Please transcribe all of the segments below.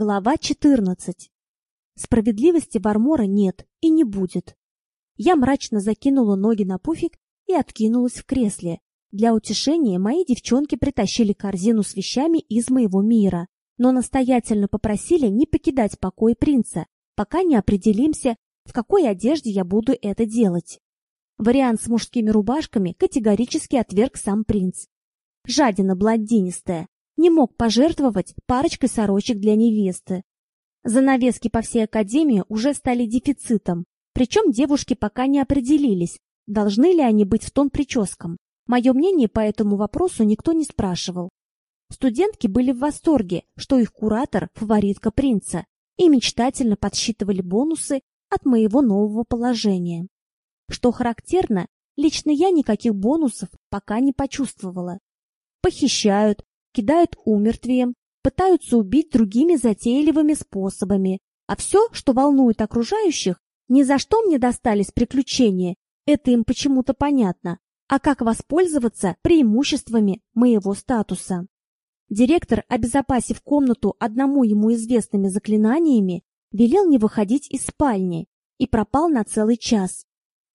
Глава 14. Справедливости Вармора нет и не будет. Я мрачно закинула ноги на пуфик и откинулась в кресле. Для утешения мои девчонки притащили корзину с вещами из моего мира, но настоятельно попросили не покидать покой принца, пока не определимся, в какой одежде я буду это делать. Вариант с мужскими рубашками категорически отверг сам принц. Жадина блондинистая, не мог пожертвовать парочкой сорочек для невесты. Занавески по всей академии уже стали дефицитом, причем девушки пока не определились, должны ли они быть в тон прическам. Мое мнение по этому вопросу никто не спрашивал. Студентки были в восторге, что их куратор – фаворитка принца, и мечтательно подсчитывали бонусы от моего нового положения. Что характерно, лично я никаких бонусов пока не почувствовала. Похищают, кидают умертвием, пытаются убить другими затейливыми способами. А все, что волнует окружающих, ни за что мне достались приключения, это им почему-то понятно, а как воспользоваться преимуществами моего статуса. Директор, обезопасив комнату одному ему известными заклинаниями, велел не выходить из спальни и пропал на целый час.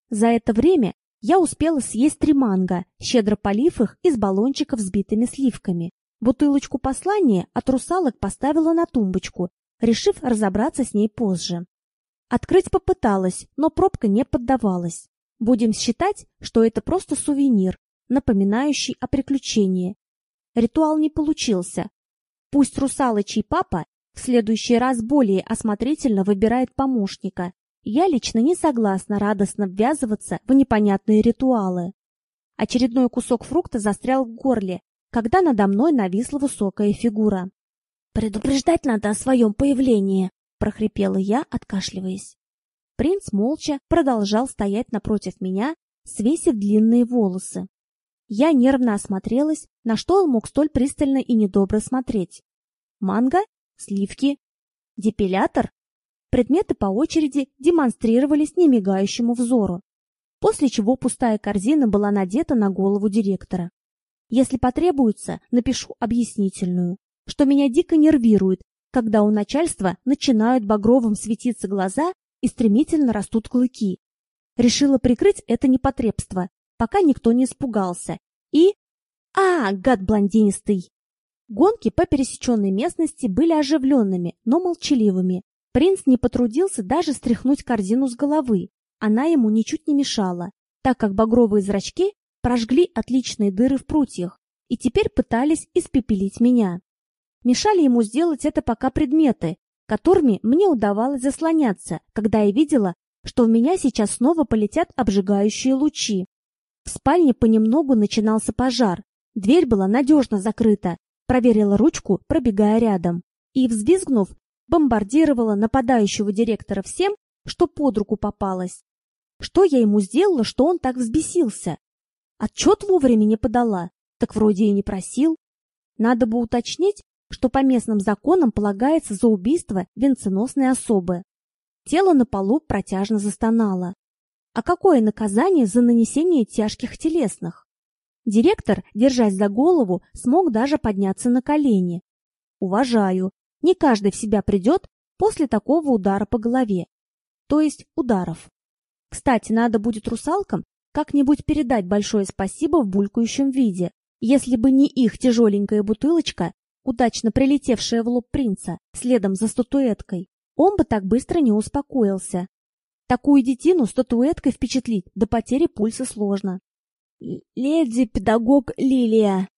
За это время я успела съесть три манго, щедро полив их из баллончиков с битыми сливками. Бутылочку послания от русалок поставила на тумбочку, решив разобраться с ней позже. Открыть попыталась, но пробка не поддавалась. Будем считать, что это просто сувенир, напоминающий о приключении. Ритуал не получился. Пусть русалочий папа в следующий раз более осмотрительно выбирает помощника. Я лично не согласна радостно ввязываться в непонятные ритуалы. Очередной кусок фрукта застрял в горле, когда надо мной нависла высокая фигура. «Предупреждать надо о своем появлении!» — прохрипела я, откашливаясь. Принц молча продолжал стоять напротив меня, свесив длинные волосы. Я нервно осмотрелась, на что он мог столь пристально и недобро смотреть. Манго? Сливки? Депилятор? Предметы по очереди демонстрировались немигающему взору, после чего пустая корзина была надета на голову директора. Если потребуется, напишу объяснительную, что меня дико нервирует, когда у начальства начинают багровым светиться глаза и стремительно растут клыки. Решила прикрыть это непотребство, пока никто не испугался. И... А, гад блондинистый! Гонки по пересеченной местности были оживленными, но молчаливыми. Принц не потрудился даже стряхнуть корзину с головы. Она ему ничуть не мешала, так как багровые зрачки прожгли отличные дыры в прутьях и теперь пытались испепелить меня. Мешали ему сделать это пока предметы, которыми мне удавалось заслоняться, когда я видела, что в меня сейчас снова полетят обжигающие лучи. В спальне понемногу начинался пожар. Дверь была надежно закрыта. Проверила ручку, пробегая рядом. И, взвизгнув, бомбардировала нападающего директора всем, что под руку попалось. Что я ему сделала, что он так взбесился? Отчет вовремя не подала, так вроде и не просил. Надо бы уточнить, что по местным законам полагается за убийство венценосной особы. Тело на полу протяжно застонало. А какое наказание за нанесение тяжких телесных? Директор, держась за голову, смог даже подняться на колени. Уважаю. Не каждый в себя придет после такого удара по голове. То есть ударов. Кстати, надо будет русалкам как-нибудь передать большое спасибо в булькающем виде. Если бы не их тяжеленькая бутылочка, удачно прилетевшая в лоб принца, следом за статуэткой, он бы так быстро не успокоился. Такую детину статуэткой впечатлить до потери пульса сложно. «Леди-педагог Лилия!»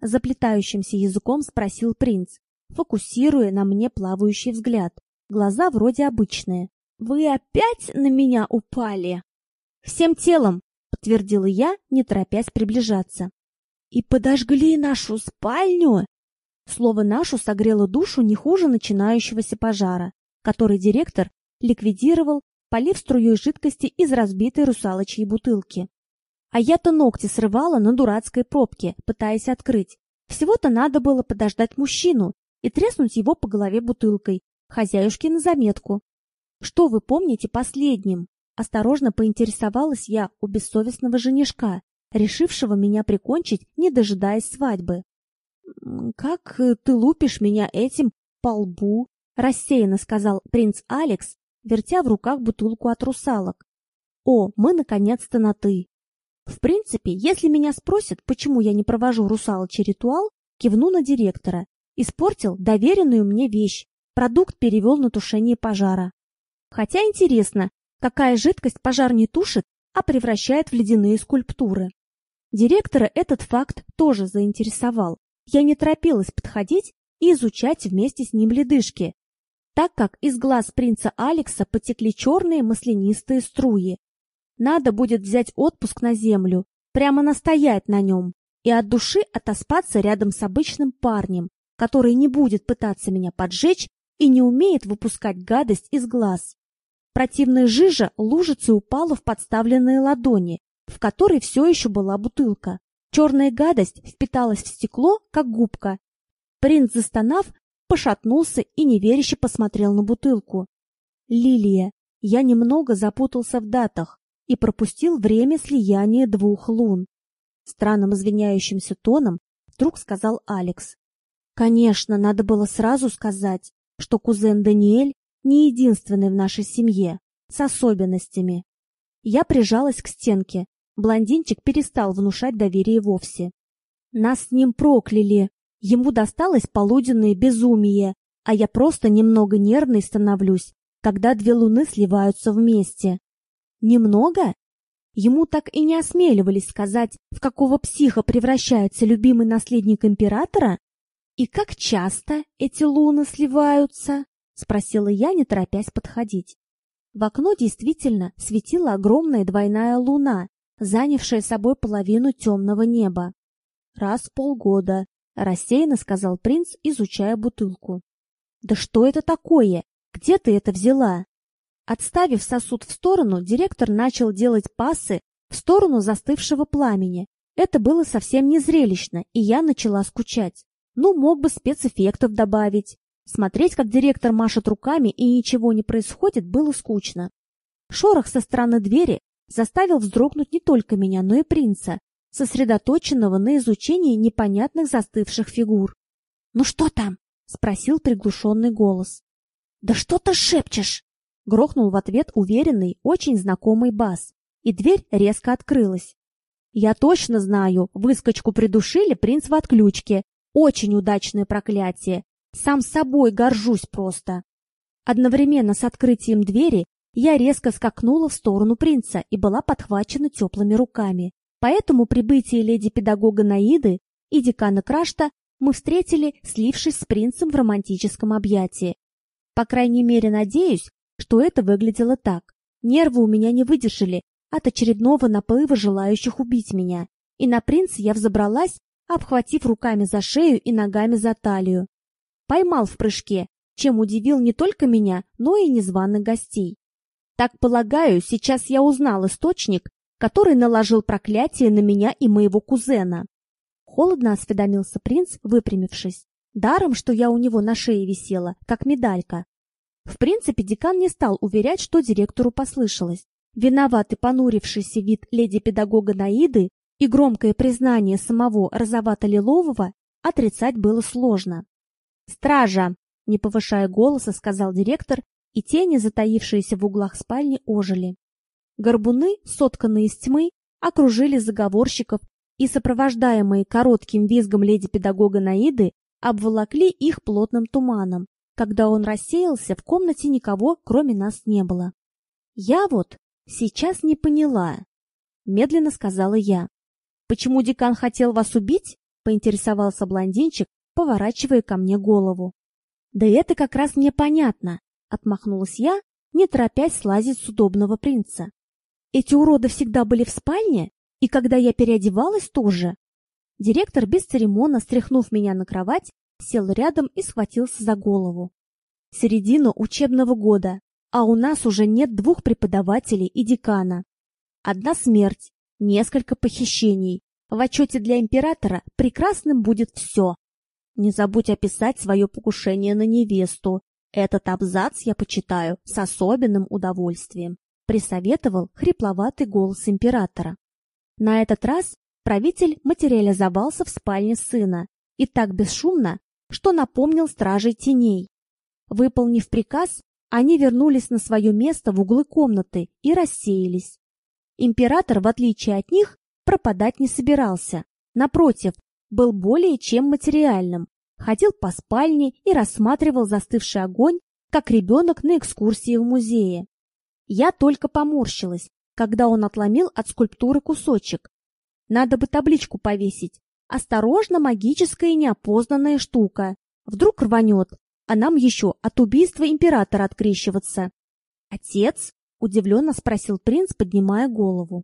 Заплетающимся языком спросил принц, фокусируя на мне плавающий взгляд. Глаза вроде обычные. «Вы опять на меня упали?» «Всем телом!» Подтвердила я, не торопясь приближаться. И подожгли нашу спальню. Слово нашу согрело душу не хуже начинающегося пожара, который директор ликвидировал, полив струей жидкости из разбитой русалочьей бутылки. А я-то ногти срывала на дурацкой пробке, пытаясь открыть. Всего-то надо было подождать мужчину и треснуть его по голове бутылкой, хозяюшке на заметку. Что вы помните последним? Осторожно поинтересовалась я у бессовестного женишка, решившего меня прикончить, не дожидаясь свадьбы. «Как ты лупишь меня этим по лбу?» рассеянно сказал принц Алекс, вертя в руках бутылку от русалок. О, мы наконец-то на «ты». В принципе, если меня спросят, почему я не провожу русалочий ритуал, кивну на директора. Испортил доверенную мне вещь. Продукт перевел на тушение пожара. Хотя интересно, какая жидкость пожар не тушит, а превращает в ледяные скульптуры. Директора этот факт тоже заинтересовал. Я не торопилась подходить и изучать вместе с ним ледышки, так как из глаз принца Алекса потекли черные маслянистые струи. Надо будет взять отпуск на землю, прямо настоять на нем и от души отоспаться рядом с обычным парнем, который не будет пытаться меня поджечь и не умеет выпускать гадость из глаз. Противная жижа лужицей упала в подставленные ладони, в которой все еще была бутылка. Черная гадость впиталась в стекло, как губка. Принц, застонав, пошатнулся и неверяще посмотрел на бутылку. Лилия, я немного запутался в датах и пропустил время слияния двух лун. Странным извиняющимся тоном вдруг сказал Алекс. Конечно, надо было сразу сказать, что кузен Даниэль не единственный в нашей семье, с особенностями. Я прижалась к стенке. Блондинчик перестал внушать доверие вовсе. Нас с ним прокляли. Ему досталось полуденное безумие, а я просто немного нервной становлюсь, когда две луны сливаются вместе. Немного? Ему так и не осмеливались сказать, в какого психа превращается любимый наследник императора? И как часто эти луны сливаются? Спросила я, не торопясь подходить. В окно действительно светила огромная двойная луна, занявшая собой половину темного неба. Раз в полгода, рассеянно сказал принц, изучая бутылку. Да что это такое? Где ты это взяла? Отставив сосуд в сторону, директор начал делать пассы в сторону застывшего пламени. Это было совсем не зрелищно, и я начала скучать. Ну, мог бы спецэффектов добавить. Смотреть, как директор машет руками и ничего не происходит, было скучно. Шорох со стороны двери заставил вздрогнуть не только меня, но и принца, сосредоточенного на изучении непонятных застывших фигур. «Ну что там?» — спросил приглушенный голос. «Да что ты шепчешь?» Грохнул в ответ уверенный, очень знакомый бас, и дверь резко открылась. Я точно знаю, выскочку придушили принц в отключке. Очень удачное проклятие. Сам собой горжусь просто. Одновременно с открытием двери я резко скакнула в сторону принца и была подхвачена теплыми руками. Поэтому прибытие леди-педагога Наиды и декана Крашта мы встретили, слившись с принцем в романтическом объятии. По крайней мере, надеюсь, что это выглядело так. Нервы у меня не выдержали от очередного наплыва желающих убить меня, и на принца я взобралась, обхватив руками за шею и ногами за талию. Поймал в прыжке, чем удивил не только меня, но и незваных гостей. Так полагаю, сейчас я узнал источник, который наложил проклятие на меня и моего кузена. Холодно осведомился принц, выпрямившись. Даром, что я у него на шее висела, как медалька, в принципе, декан не стал уверять, что директору послышалось. Виноватый понурившийся вид леди-педагога Наиды и громкое признание самого розовато-лилового отрицать было сложно. «Стража!» — не повышая голоса, сказал директор, и тени, затаившиеся в углах спальни, ожили. Горбуны, сотканные из тьмы, окружили заговорщиков и, сопровождаемые коротким визгом леди-педагога Наиды, обволокли их плотным туманом, когда он рассеялся, в комнате никого, кроме нас, не было. Я вот сейчас не поняла, медленно сказала я. Почему декан хотел вас убить? поинтересовался блондинчик, поворачивая ко мне голову. Да это как раз мне понятно, отмахнулась я, не торопясь слазить с удобного принца. Эти уроды всегда были в спальне, и когда я переодевалась тоже. Директор без церемонно стряхнув меня на кровать, сел рядом и схватился за голову. Середина учебного года, а у нас уже нет двух преподавателей и декана. Одна смерть, несколько похищений. В отчете для императора прекрасным будет все. Не забудь описать свое покушение на невесту. Этот абзац я почитаю с особенным удовольствием, присоветовал хрипловатый голос императора. На этот раз правитель материализовался в спальне сына и так бесшумно, что напомнил стражей теней. Выполнив приказ, они вернулись на свое место в углы комнаты и рассеялись. Император, в отличие от них, пропадать не собирался. Напротив, был более чем материальным. Ходил по спальне и рассматривал застывший огонь, как ребенок на экскурсии в музее. Я только поморщилась, когда он отломил от скульптуры кусочек. Надо бы табличку повесить. Осторожно, магическая и неопознанная штука. Вдруг рванет, а нам еще от убийства императора открещиваться. Отец? Удивленно спросил принц, поднимая голову.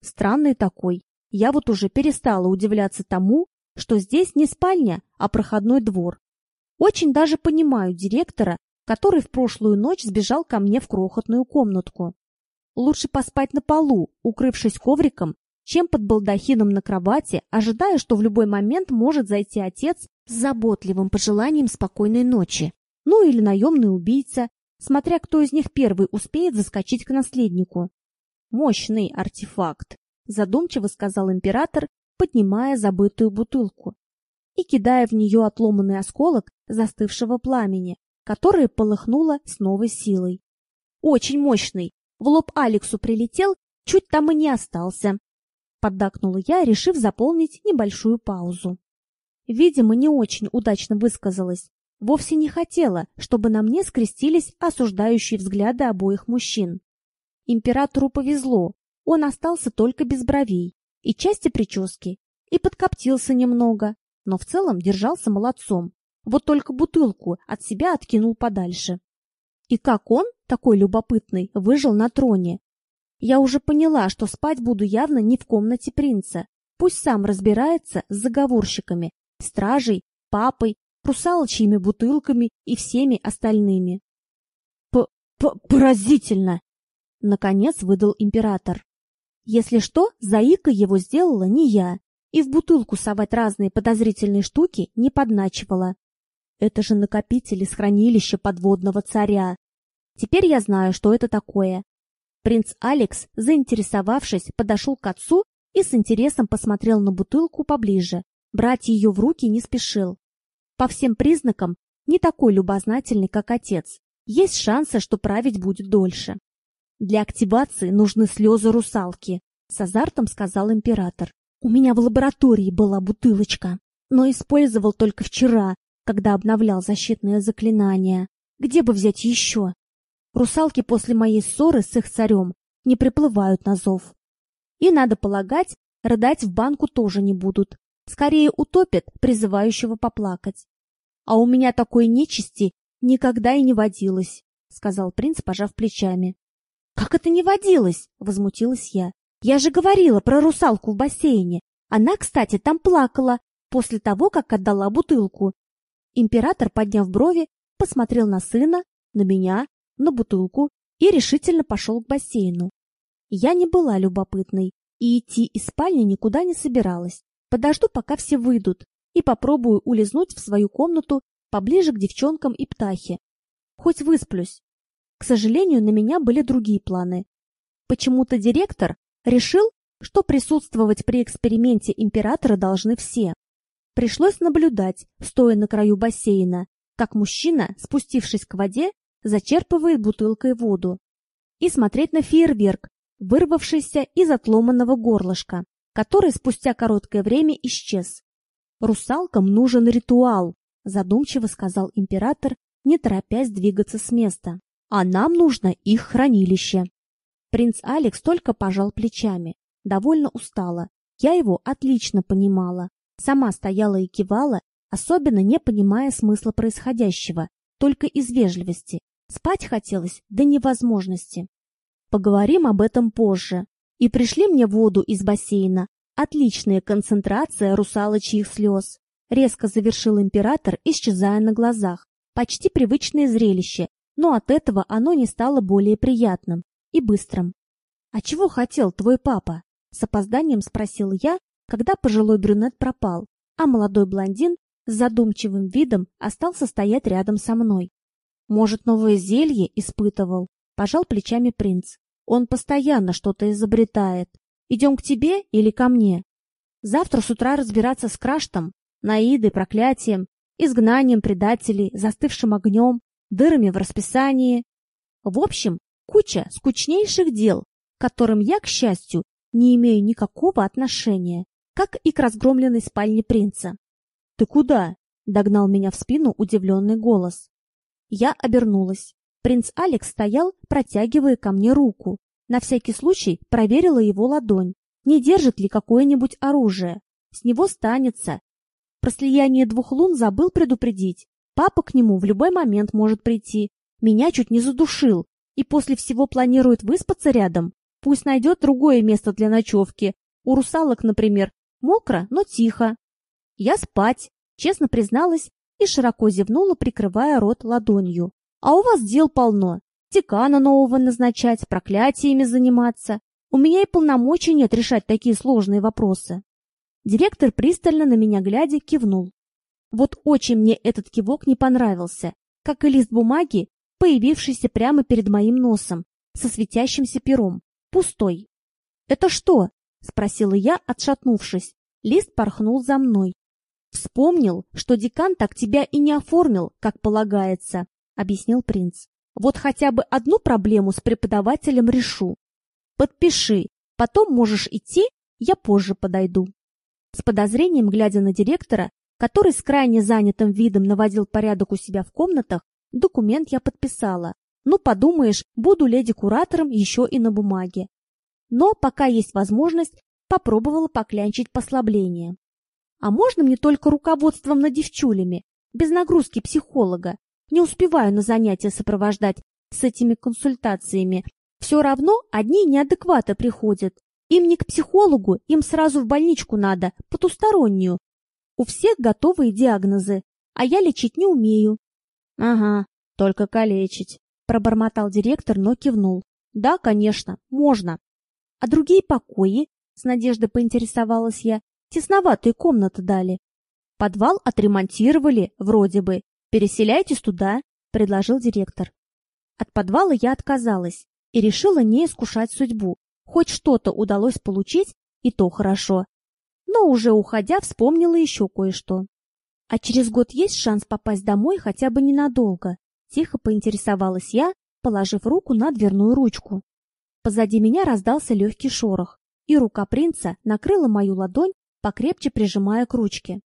Странный такой. Я вот уже перестала удивляться тому, что здесь не спальня, а проходной двор. Очень даже понимаю директора, который в прошлую ночь сбежал ко мне в крохотную комнатку. Лучше поспать на полу, укрывшись ковриком, чем под балдахином на кровати, ожидая, что в любой момент может зайти отец с заботливым пожеланием спокойной ночи. Ну или наемный убийца, смотря кто из них первый успеет заскочить к наследнику. Мощный артефакт, задумчиво сказал император, поднимая забытую бутылку и кидая в нее отломанный осколок застывшего пламени, которое полыхнуло с новой силой. Очень мощный. В лоб Алексу прилетел, чуть там и не остался. Поддакнула я, решив заполнить небольшую паузу. Видимо, не очень удачно высказалась. Вовсе не хотела, чтобы на мне скрестились осуждающие взгляды обоих мужчин. Императору повезло, он остался только без бровей и части прически, и подкоптился немного, но в целом держался молодцом. Вот только бутылку от себя откинул подальше. И как он, такой любопытный, выжил на троне? Я уже поняла, что спать буду явно не в комнате принца. Пусть сам разбирается с заговорщиками, стражей, папой, русалочьими бутылками и всеми остальными. П -п Поразительно! Наконец выдал император. Если что, заика его сделала не я, и в бутылку совать разные подозрительные штуки не подначивала. Это же накопители с хранилища подводного царя. Теперь я знаю, что это такое. Принц Алекс, заинтересовавшись, подошел к отцу и с интересом посмотрел на бутылку поближе. Брать ее в руки не спешил. По всем признакам, не такой любознательный, как отец. Есть шансы, что править будет дольше. Для активации нужны слезы русалки, с азартом сказал император. У меня в лаборатории была бутылочка, но использовал только вчера, когда обновлял защитное заклинание. Где бы взять еще? Русалки после моей ссоры с их царем не приплывают на зов. И, надо полагать, рыдать в банку тоже не будут. Скорее утопят призывающего поплакать. А у меня такой нечисти никогда и не водилось, сказал принц, пожав плечами. Как это не водилось? возмутилась я. Я же говорила про русалку в бассейне. Она, кстати, там плакала после того, как отдала бутылку. Император, подняв брови, посмотрел на сына, на меня, на бутылку и решительно пошел к бассейну. Я не была любопытной и идти из спальни никуда не собиралась. Подожду, пока все выйдут, и попробую улизнуть в свою комнату поближе к девчонкам и птахе. Хоть высплюсь. К сожалению, на меня были другие планы. Почему-то директор решил, что присутствовать при эксперименте императора должны все. Пришлось наблюдать, стоя на краю бассейна, как мужчина, спустившись к воде, зачерпывает бутылкой воду, и смотреть на фейерверк, вырвавшийся из отломанного горлышка, который спустя короткое время исчез. «Русалкам нужен ритуал», — задумчиво сказал император, не торопясь двигаться с места а нам нужно их хранилище. Принц Алекс только пожал плечами, довольно устала. Я его отлично понимала. Сама стояла и кивала, особенно не понимая смысла происходящего, только из вежливости. Спать хотелось до невозможности. Поговорим об этом позже. И пришли мне воду из бассейна. Отличная концентрация русалочьих слез. Резко завершил император, исчезая на глазах. Почти привычное зрелище, но от этого оно не стало более приятным и быстрым. «А чего хотел твой папа?» — с опозданием спросил я, когда пожилой брюнет пропал, а молодой блондин с задумчивым видом остался стоять рядом со мной. «Может, новое зелье испытывал?» — пожал плечами принц. «Он постоянно что-то изобретает. Идем к тебе или ко мне? Завтра с утра разбираться с Краштом, Наидой, проклятием, изгнанием предателей, застывшим огнем, дырами в расписании. В общем, куча скучнейших дел, к которым я, к счастью, не имею никакого отношения, как и к разгромленной спальне принца. «Ты куда?» — догнал меня в спину удивленный голос. Я обернулась. Принц Алекс стоял, протягивая ко мне руку. На всякий случай проверила его ладонь, не держит ли какое-нибудь оружие. С него станется. Про слияние двух лун забыл предупредить. Папа к нему в любой момент может прийти. Меня чуть не задушил. И после всего планирует выспаться рядом. Пусть найдет другое место для ночевки. У русалок, например, мокро, но тихо. Я спать, честно призналась и широко зевнула, прикрывая рот ладонью. А у вас дел полно. Декана нового назначать, проклятиями заниматься. У меня и полномочий нет решать такие сложные вопросы. Директор пристально на меня глядя кивнул. Вот очень мне этот кивок не понравился, как и лист бумаги, появившийся прямо перед моим носом, со светящимся пером, пустой. «Это что?» — спросила я, отшатнувшись. Лист порхнул за мной. «Вспомнил, что декан так тебя и не оформил, как полагается», — объяснил принц. «Вот хотя бы одну проблему с преподавателем решу. Подпиши, потом можешь идти, я позже подойду». С подозрением, глядя на директора, который с крайне занятым видом наводил порядок у себя в комнатах, документ я подписала. Ну, подумаешь, буду леди-куратором еще и на бумаге. Но пока есть возможность, попробовала поклянчить послабление. А можно мне только руководством над девчулями, без нагрузки психолога? Не успеваю на занятия сопровождать с этими консультациями. Все равно одни неадекваты приходят. Им не к психологу, им сразу в больничку надо, потустороннюю, у всех готовые диагнозы, а я лечить не умею. Ага, только калечить, пробормотал директор, но кивнул. Да, конечно, можно. А другие покои, с надеждой поинтересовалась я, тесноватые комнаты дали. Подвал отремонтировали, вроде бы. Переселяйтесь туда, предложил директор. От подвала я отказалась и решила не искушать судьбу. Хоть что-то удалось получить, и то хорошо но уже уходя вспомнила еще кое-что. А через год есть шанс попасть домой хотя бы ненадолго? Тихо поинтересовалась я, положив руку на дверную ручку. Позади меня раздался легкий шорох, и рука принца накрыла мою ладонь, покрепче прижимая к ручке.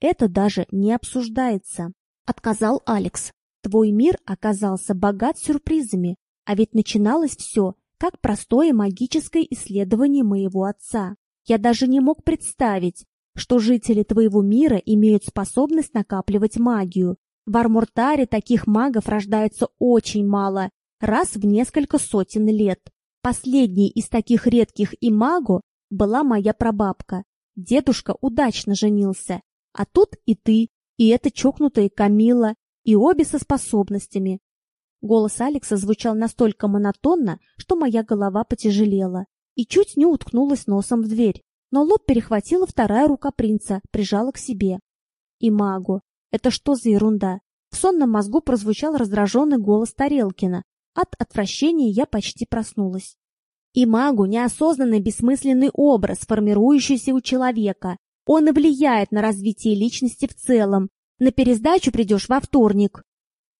Это даже не обсуждается, отказал Алекс. Твой мир оказался богат сюрпризами, а ведь начиналось все как простое магическое исследование моего отца. Я даже не мог представить, что жители твоего мира имеют способность накапливать магию. В Армуртаре таких магов рождается очень мало, раз в несколько сотен лет. Последней из таких редких и магу была моя прабабка. Дедушка удачно женился, а тут и ты, и эта чокнутая Камила, и обе со способностями. Голос Алекса звучал настолько монотонно, что моя голова потяжелела и чуть не уткнулась носом в дверь, но лоб перехватила вторая рука принца, прижала к себе. И магу. Это что за ерунда? В сонном мозгу прозвучал раздраженный голос Тарелкина. От отвращения я почти проснулась. И магу неосознанный бессмысленный образ, формирующийся у человека. Он и влияет на развитие личности в целом. На пересдачу придешь во вторник.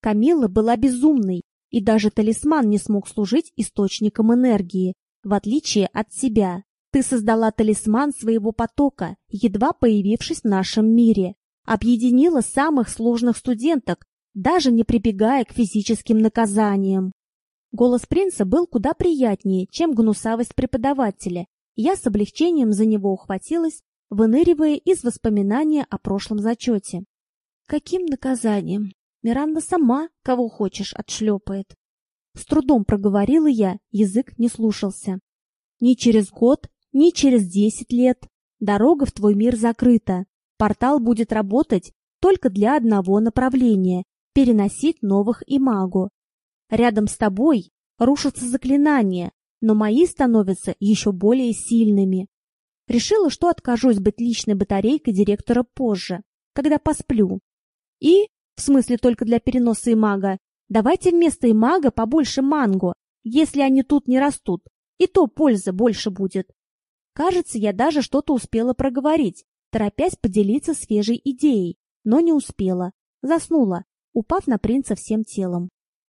Камила была безумной, и даже талисман не смог служить источником энергии в отличие от себя. Ты создала талисман своего потока, едва появившись в нашем мире. Объединила самых сложных студенток, даже не прибегая к физическим наказаниям. Голос принца был куда приятнее, чем гнусавость преподавателя. Я с облегчением за него ухватилась, выныривая из воспоминания о прошлом зачете. Каким наказанием? Миранда сама, кого хочешь, отшлепает. С трудом проговорила я, язык не слушался. Ни через год, ни через десять лет. Дорога в твой мир закрыта. Портал будет работать только для одного направления – переносить новых имагу. Рядом с тобой рушатся заклинания, но мои становятся еще более сильными. Решила, что откажусь быть личной батарейкой директора позже, когда посплю. И, в смысле только для переноса имага, Давайте вместо имага побольше манго, если они тут не растут, и то пользы больше будет. Кажется, я даже что-то успела проговорить, торопясь поделиться свежей идеей, но не успела. Заснула, упав на принца всем телом.